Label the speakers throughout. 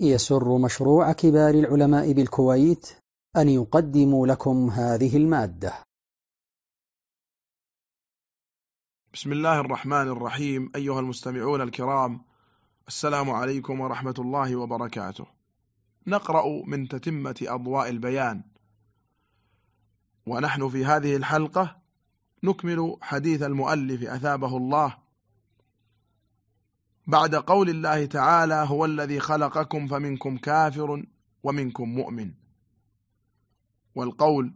Speaker 1: يسر مشروع كبار العلماء بالكويت أن يقدم لكم هذه المادة.
Speaker 2: بسم الله الرحمن الرحيم أيها المستمعون الكرام السلام عليكم ورحمة الله وبركاته. نقرأ من تتمة أضواء البيان. ونحن في هذه الحلقة نكمل حديث المؤلف أثابه الله بعد قول الله تعالى هو الذي خلقكم فمنكم كافر ومنكم مؤمن. والقول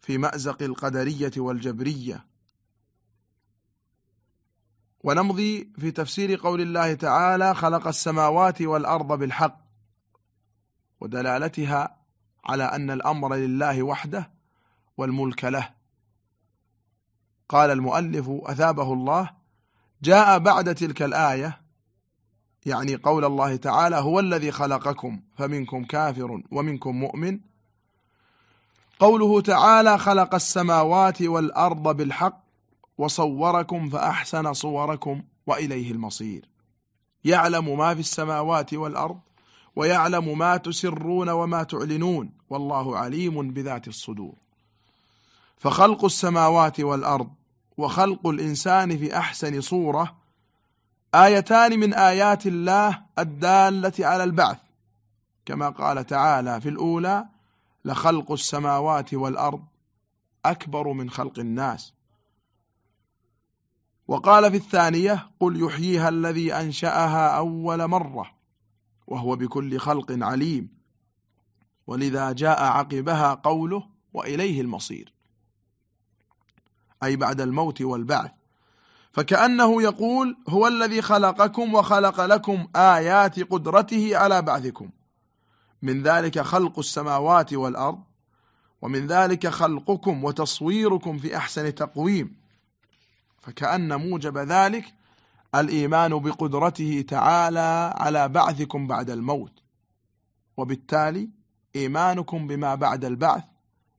Speaker 2: في مأزق القدرية والجبرية. ونمضي في تفسير قول الله تعالى خلق السماوات والأرض بالحق ودلالتها على أن الأمر لله وحده والملك له. قال المؤلف أثابه الله جاء بعد تلك الآية يعني قول الله تعالى هو الذي خلقكم فمنكم كافر ومنكم مؤمن. قوله تعالى خلق السماوات والأرض بالحق وصوركم فأحسن صوركم وإليه المصير. يعلم ما في السماوات والأرض ويعلم ما تسرون وما تعلنون والله عليم بذات الصدور. فخلق السماوات والأرض وخلق الإنسان في أحسن صورة آيتان من آيات الله الدالة على البعث. كما قال تعالى في الأولى لخلق السماوات والأرض أكبر من خلق الناس. وقال في الثانية قل يحييها الذي أنشأها أول مرة وهو بكل خلق عليم. ولذا جاء عقبها قوله وإليه المصير. أي بعد الموت والبعث. فكأنه يقول هو الذي خلقكم وخلق لكم آيات قدرته على بعثكم. من ذلك خلق السماوات والأرض ومن ذلك خلقكم وتصويركم في أحسن تقويم. فكأن موجب ذلك الإيمان بقدرته تعالى على بعثكم بعد الموت. وبالتالي إيمانكم بما بعد البعث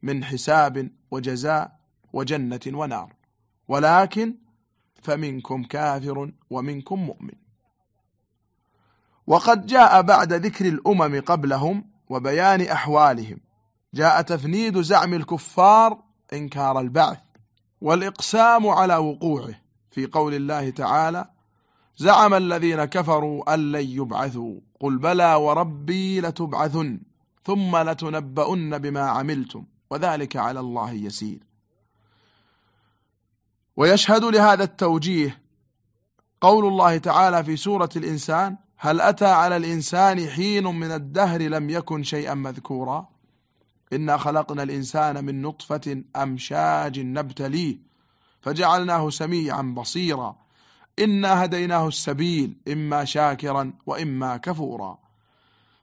Speaker 2: من حساب وجزاء وجنة ونار. ولكن فمنكم كافر ومنكم مؤمن. وقد جاء بعد ذكر الأمم قبلهم وبيان أحوالهم. جاء تفنيد زعم الكفار إنكار البعث والإقسام على وقوعه. في قول الله تعالى زعم الذين كفروا أن لن يبعثوا. قل بلى وربي لتبعثن ثم لتنبؤن بما عملتم. وذلك على الله يسير. ويشهد لهذا التوجيه قول الله تعالى في سورة الإنسان هل أتى على الإنسان حين من الدهر لم يكن شيئا مذكورا؟ إنا خلقنا الإنسان من نطفة أمشاج نبتليه فجعلناه سميعا بصيرا. إنا هديناه السبيل إما شاكرا وإما كفورا.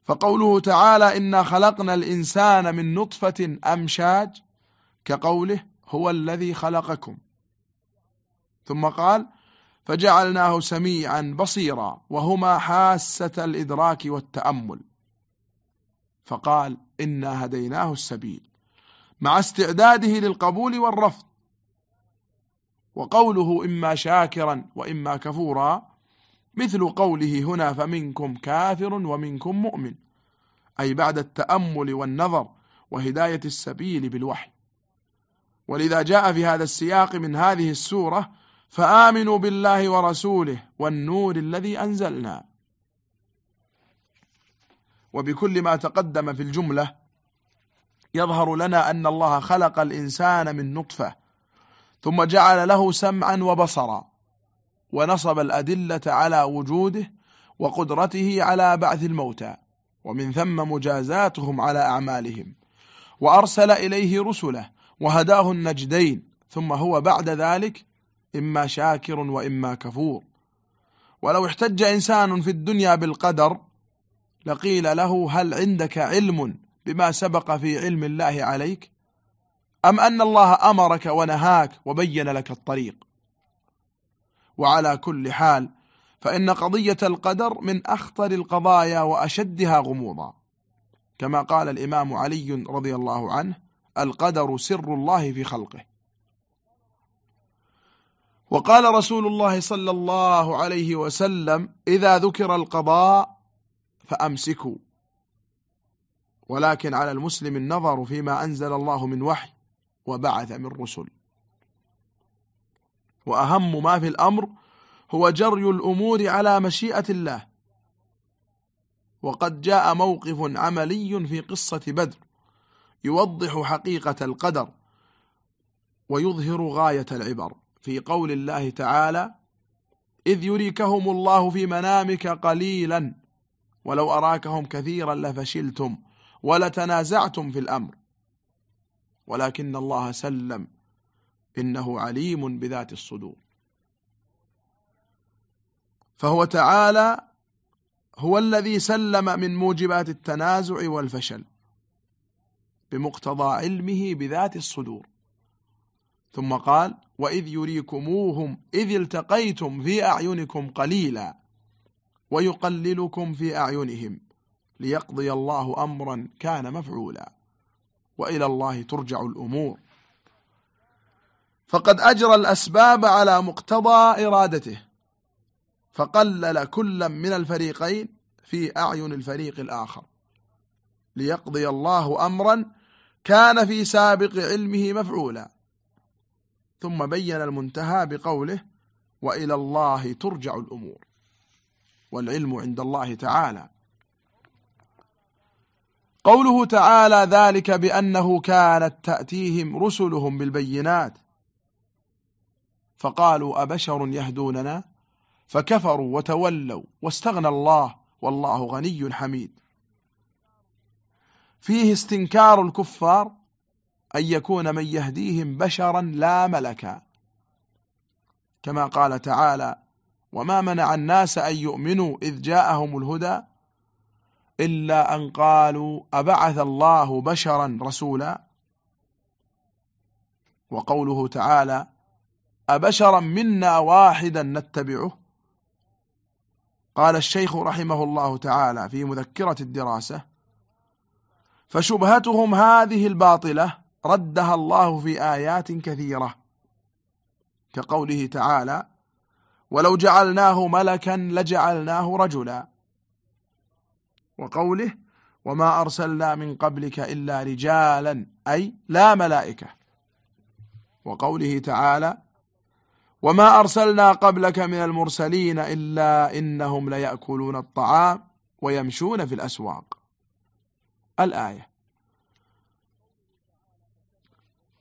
Speaker 2: فقوله تعالى إنا خلقنا الإنسان من نطفة أمشاج كقوله هو الذي خلقكم. ثم قال فجعلناه سميعا بصيرا وهما حاسة الإدراك والتأمل. فقال إنا هديناه السبيل مع استعداده للقبول والرفض. وقوله إما شاكرا وإما كفورا مثل قوله هنا فمنكم كافر ومنكم مؤمن أي بعد التأمل والنظر وهداية السبيل بالوحي. ولذا جاء في هذا السياق من هذه السورة فآمنوا بالله ورسوله والنور الذي أنزلنا. وبكل ما تقدم في الجملة يظهر لنا أن الله خلق الإنسان من نطفة ثم جعل له سمعا وبصرا ونصب الأدلة على وجوده وقدرته على بعث الموتى ومن ثم مجازاتهم على أعمالهم. وأرسل إليه رسله وهداه النجدين ثم هو بعد ذلك إما شاكر وإما كفور. ولو احتج إنسان في الدنيا بالقدر لقيل له هل عندك علم بما سبق في علم الله عليك؟ أم أن الله أمرك ونهاك وبين لك الطريق؟ وعلى كل حال فإن قضية القدر من أخطر القضايا وأشدها غموضا. كما قال الإمام علي رضي الله عنه القدر سر الله في خلقه. وقال رسول الله صلى الله عليه وسلم إذا ذكر القضاء فأمسكوا. ولكن على المسلم النظر فيما أنزل الله من وحي وبعث من رسل. وأهم ما في الأمر هو جري الأمور على مشيئة الله. وقد جاء موقف عملي في قصة بدر يوضح حقيقة القدر ويظهر غاية العبر. في قول الله تعالى إذ يريكهم الله في منامك قليلا ولو أراكهم كثيرا لفشلتم ولتنازعتم في الأمر. ولكن الله سلم إنه عليم بذات الصدور. فهو تعالى هو الذي سلم من موجبات التنازع والفشل بمقتضى علمه بذات الصدور. ثم قال وإذ يريكموهم إذ التقيتم في أعينكم قليلا ويقللكم في أعينهم ليقضي الله أمرا كان مفعولا وإلى الله ترجع الأمور. فقد أجرى الأسباب على مقتضى إرادته فقلل كلا من الفريقين في أعين الفريق الآخر ليقضي الله أمرا كان في سابق علمه مفعولا. ثم بين المنتهى بقوله وإلى الله ترجع الأمور والعلم عند الله تعالى. قوله تعالى ذلك بأنه كانت تأتيهم رسلهم بالبينات. فقالوا أبشر يهدوننا؟ فكفروا وتولوا واستغنى الله والله غني حميد. فيه استنكار الكفار أن يكون من يهديهم بشرا لا ملكا. كما قال تعالى وما منع الناس أن يؤمنوا إذ جاءهم الهدى إلا أن قالوا أبعث الله بشرا رسولا؟ وقوله تعالى أبشرا منا واحدا نتبعه؟ قال الشيخ رحمه الله تعالى في مذكرة الدراسة فشبهتهم هذه الباطلة ردها الله في آيات كثيرة كقوله تعالى ولو جعلناه ملكا لجعلناه رجلا. وقوله وما أرسلنا من قبلك إلا رجالا أي لا ملائكة. وقوله تعالى وما أرسلنا قبلك من المرسلين إلا إنهم ليأكلون الطعام ويمشون في الأسواق. الآية.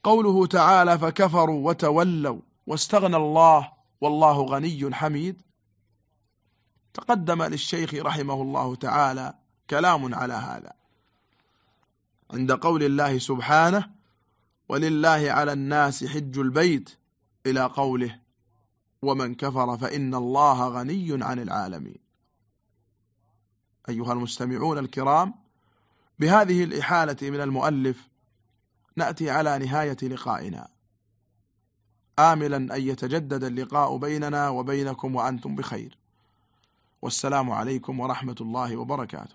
Speaker 2: قوله تعالى فكفروا وتولوا واستغنى الله والله غني حميد. تقدم للشيخ رحمه الله تعالى كلام على هذا. عند قول الله سبحانه ولله على الناس حج البيت إلى قوله ومن كفر فإن الله غني عن العالمين أيها المستمعون الكرام بهذه الإحالة من المؤلف نأتي على نهاية لقائنا. آملا أن يتجدد اللقاء بيننا وبينكم وأنتم بخير. والسلام عليكم ورحمة الله وبركاته.